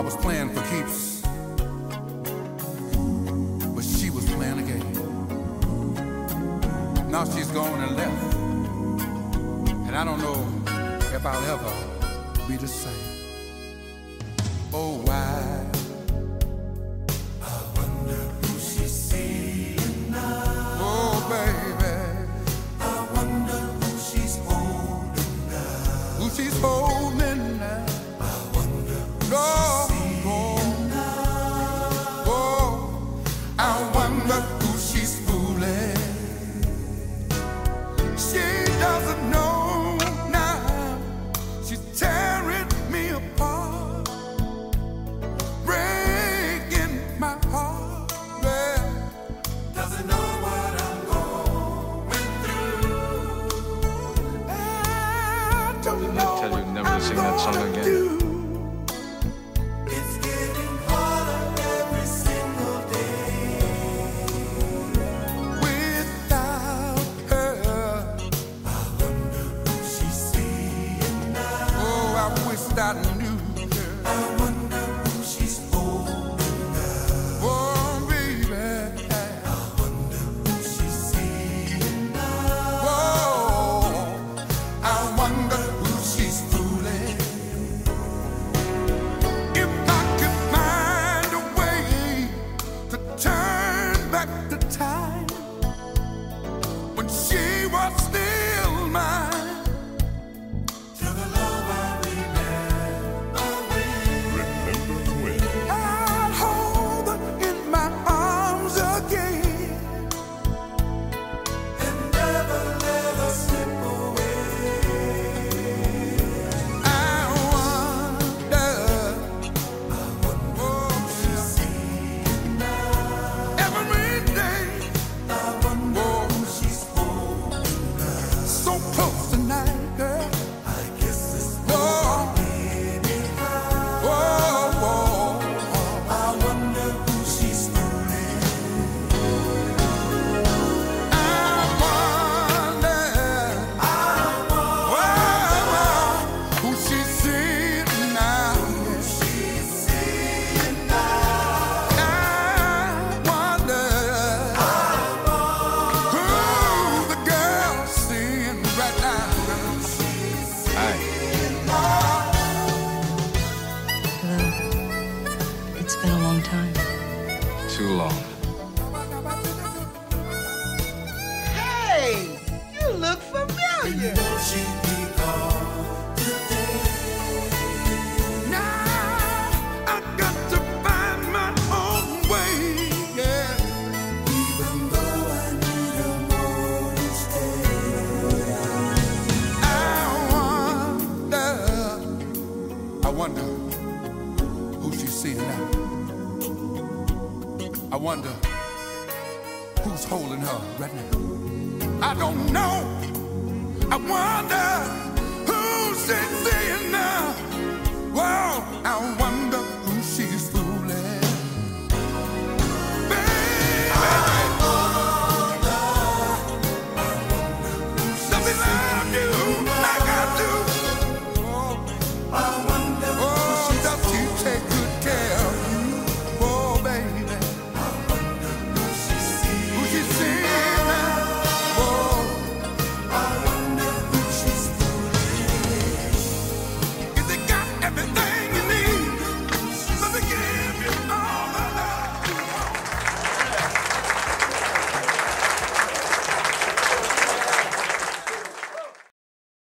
was playing for keeps, but she was playing a game. Now she's gone and left, and I don't know if I'll ever be the same. Oh, why? I wonder who she's seeing now. Oh, baby. I wonder who she's holding her. Who she's holding now. No, no. Tell you never to sing that song I'm gonna again? do. When she was still mine, Too long. Hey, you look familiar. I wonder who's holding her right now. I don't know. I wonder who she's seeing.